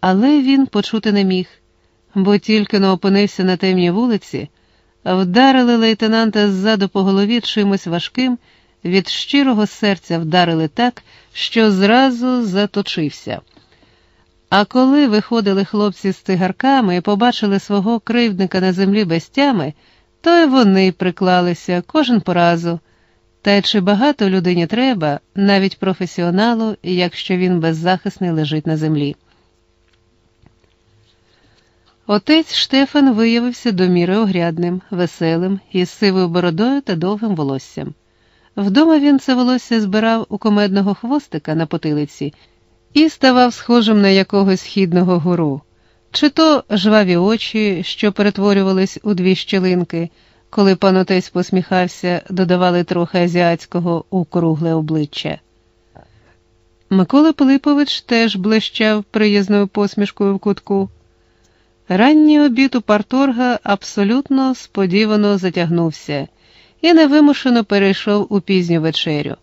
але він почути не міг, бо тільки но опинився на темній вулиці, вдарили лейтенанта ззаду по голові чимось важким, від щирого серця вдарили так, що зразу заточився. А коли виходили хлопці з цигарками і побачили свого кривдника на землі без тями, то й вони приклалися кожен по разу. Та й чи багато людині треба, навіть професіоналу, якщо він беззахисний лежить на землі. Отець Штефан виявився до міри огрядним, веселим, із сивою бородою та довгим волоссям. Вдома він це волосся збирав у комедного хвостика на потилиці і ставав схожим на якогось східного гуру, чи то жваві очі, що перетворювались у дві щелинки, коли пан отець посміхався, додавали трохи азіатського у кругле обличчя. Микола Пилипович теж блищав приязною посмішкою в кутку. Ранній обід у парторга абсолютно сподівано затягнувся і невимушено перейшов у пізню вечерю.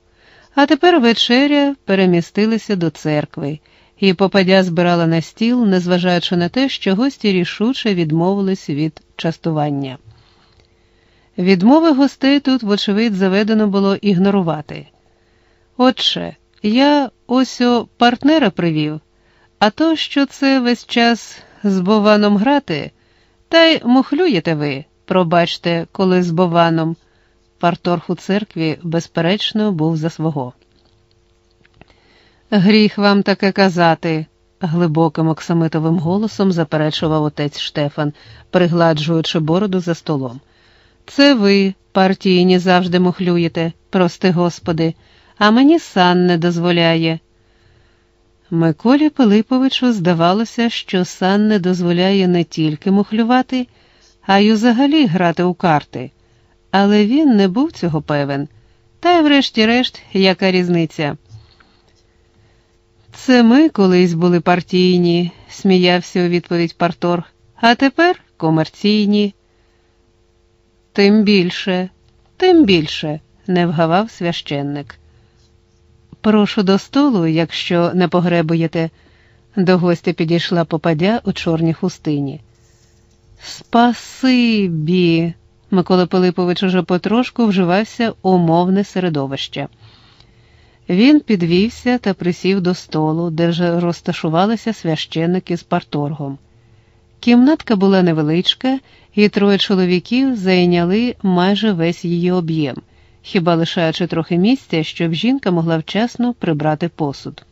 А тепер вечеря перемістилися до церкви, і попадя збирала на стіл, незважаючи на те, що гості рішуче відмовились від частування. Відмови гостей тут, вочевидь, заведено було ігнорувати. Отже, я ось о партнера привів, а то, що це весь час з Бованом грати, та й мухлюєте ви, пробачте, коли з Бованом. Парторг у церкві, безперечно, був за свого. Гріх вам таке казати, глибоким оксамитовим голосом заперечував отець Штефан, пригладжуючи бороду за столом. Це ви, партійні, завжди мухлюєте, прости господи, а мені сан не дозволяє. Миколі Пилиповичу здавалося, що сан не дозволяє не тільки мухлювати, а й взагалі грати у карти але він не був цього певен. Та й, врешті-решт, яка різниця? Це ми колись були партійні, сміявся у відповідь Парторг, а тепер комерційні. Тим більше, тим більше, не вгавав священник. Прошу до столу, якщо не погребуєте. До гостя підійшла попадя у чорній хустині. Спасибі. Микола Пилипович уже потрошку вживався у мовне середовище. Він підвівся та присів до столу, де вже розташувалися священники з парторгом. Кімнатка була невеличка, і троє чоловіків зайняли майже весь її об'єм, хіба лишаючи трохи місця, щоб жінка могла вчасно прибрати посуд.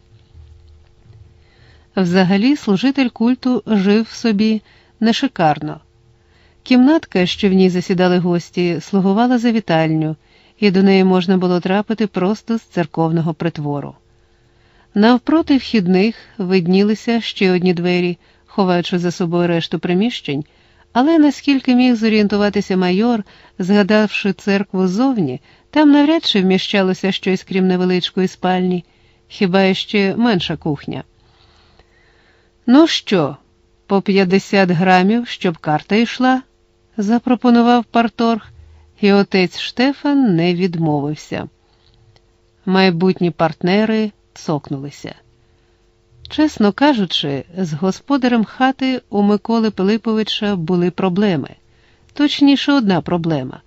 Взагалі, служитель культу жив собі нешикарно. Кімнатка, що в ній засідали гості, слугувала за вітальню, і до неї можна було трапити просто з церковного притвору. Навпроти вхідних виднілися ще одні двері, ховаючи за собою решту приміщень, але наскільки міг зорієнтуватися майор, згадавши церкву ззовні, там навряд чи вміщалося щось крім невеличкої спальні, хіба ще менша кухня. Ну що, по 50 грамів, щоб карта йшла? запропонував парторг, і отець Штефан не відмовився. Майбутні партнери цокнулися. Чесно кажучи, з господарем хати у Миколи Пилиповича були проблеми, точніше, одна проблема.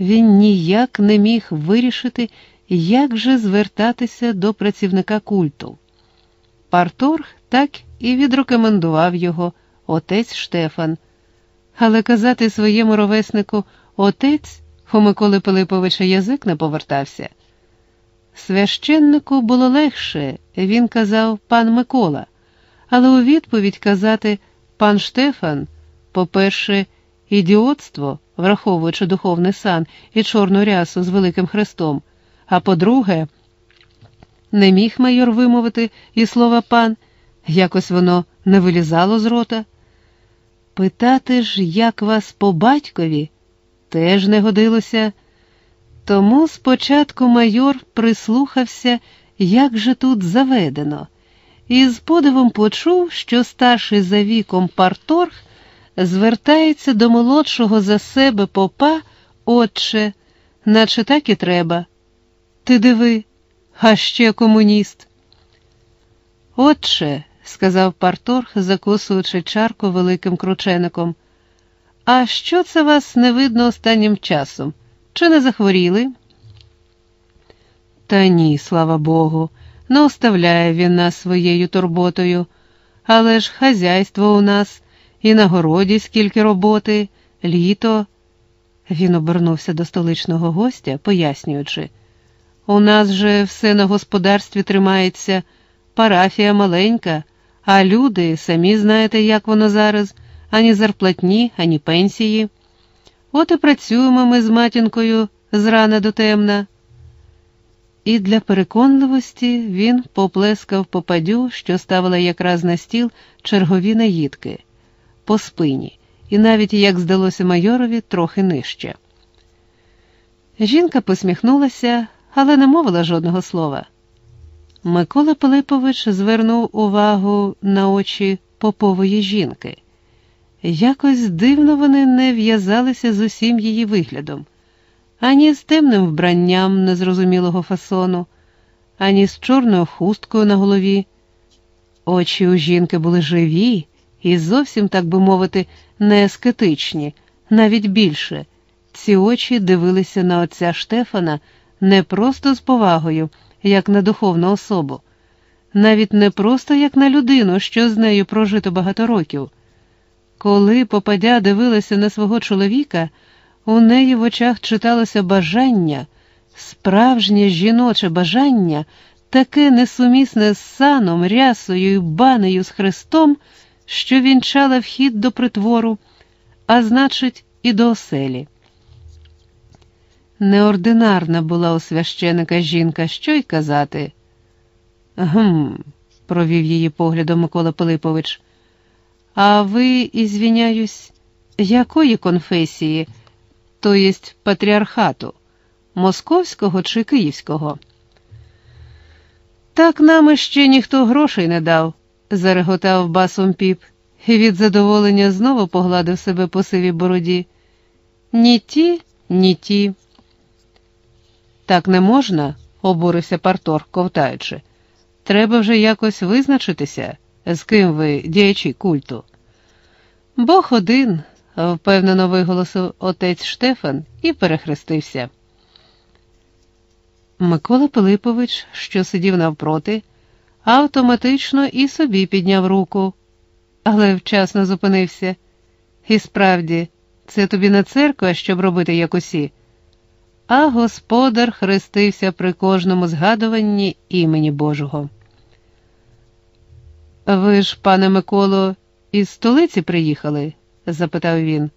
Він ніяк не міг вирішити, як же звертатися до працівника культу. Парторг так і відрекомендував його отець Штефан але казати своєму ровеснику отець у Миколи Пилиповича язик не повертався. Священнику було легше, він казав пан Микола, але у відповідь казати пан Штефан, по-перше, ідіотство, враховуючи духовний сан і чорну рясу з Великим Хрестом, а по-друге, не міг майор вимовити і слова пан, якось воно не вилізало з рота. Питати ж, як вас по батькові, теж не годилося. Тому спочатку майор прислухався, як же тут заведено, і з подивом почув, що старший за віком парторг звертається до молодшого за себе попа, отче, наче так і треба. Ти диви, а ще комуніст. Отче, сказав Парторг, закусуючи чарку великим кручеником. А що це вас не видно останнім часом? Чи не захворіли? Та ні, слава Богу, не оставляє він нас своєю турботою. Але ж хазяйство у нас, і на городі скільки роботи, літо. Він обернувся до столичного гостя, пояснюючи, у нас же все на господарстві тримається, парафія маленька, а люди, самі знаєте, як воно зараз, ані зарплатні, ані пенсії. От і працюємо ми з матінкою з рана до темна. І для переконливості він поплескав попадю, що ставила якраз на стіл чергові наїдки, по спині, і навіть, як здалося майорові, трохи нижче. Жінка посміхнулася, але не мовила жодного слова. Микола Пилипович звернув увагу на очі попової жінки. Якось дивно вони не в'язалися з усім її виглядом, ані з темним вбранням незрозумілого фасону, ані з чорною хусткою на голові. Очі у жінки були живі і зовсім, так би мовити, не ескетичні, навіть більше. Ці очі дивилися на отця Штефана не просто з повагою, як на духовну особу, навіть не просто як на людину, що з нею прожито багато років. Коли попадя дивилася на свого чоловіка, у неї в очах читалося бажання, справжнє жіноче бажання, таке несумісне з саном, рясою і банею з Христом, що вінчала вхід до притвору, а значить, і до оселі. Неординарна була у священика жінка, що й казати. Гм, провів її поглядом Микола Пилипович. А ви, ізвіняюсь, якої конфесії, то єсть патріархату, московського чи київського? Так нам ще ніхто грошей не дав, зареготав басом піп, і від задоволення знову погладив себе по сивій бороді. Ні ті, ні ті. Так не можна, обурився Партор, ковтаючи. Треба вже якось визначитися, з ким ви діячі культу. Бог один, впевнено виголосив отець Штефан і перехрестився. Микола Пилипович, що сидів навпроти, автоматично і собі підняв руку, але вчасно зупинився. І справді, це тобі не церква, щоб робити як усі а господар хрестився при кожному згадуванні імені Божого. Ви ж, пане Миколо, із столиці приїхали? запитав він.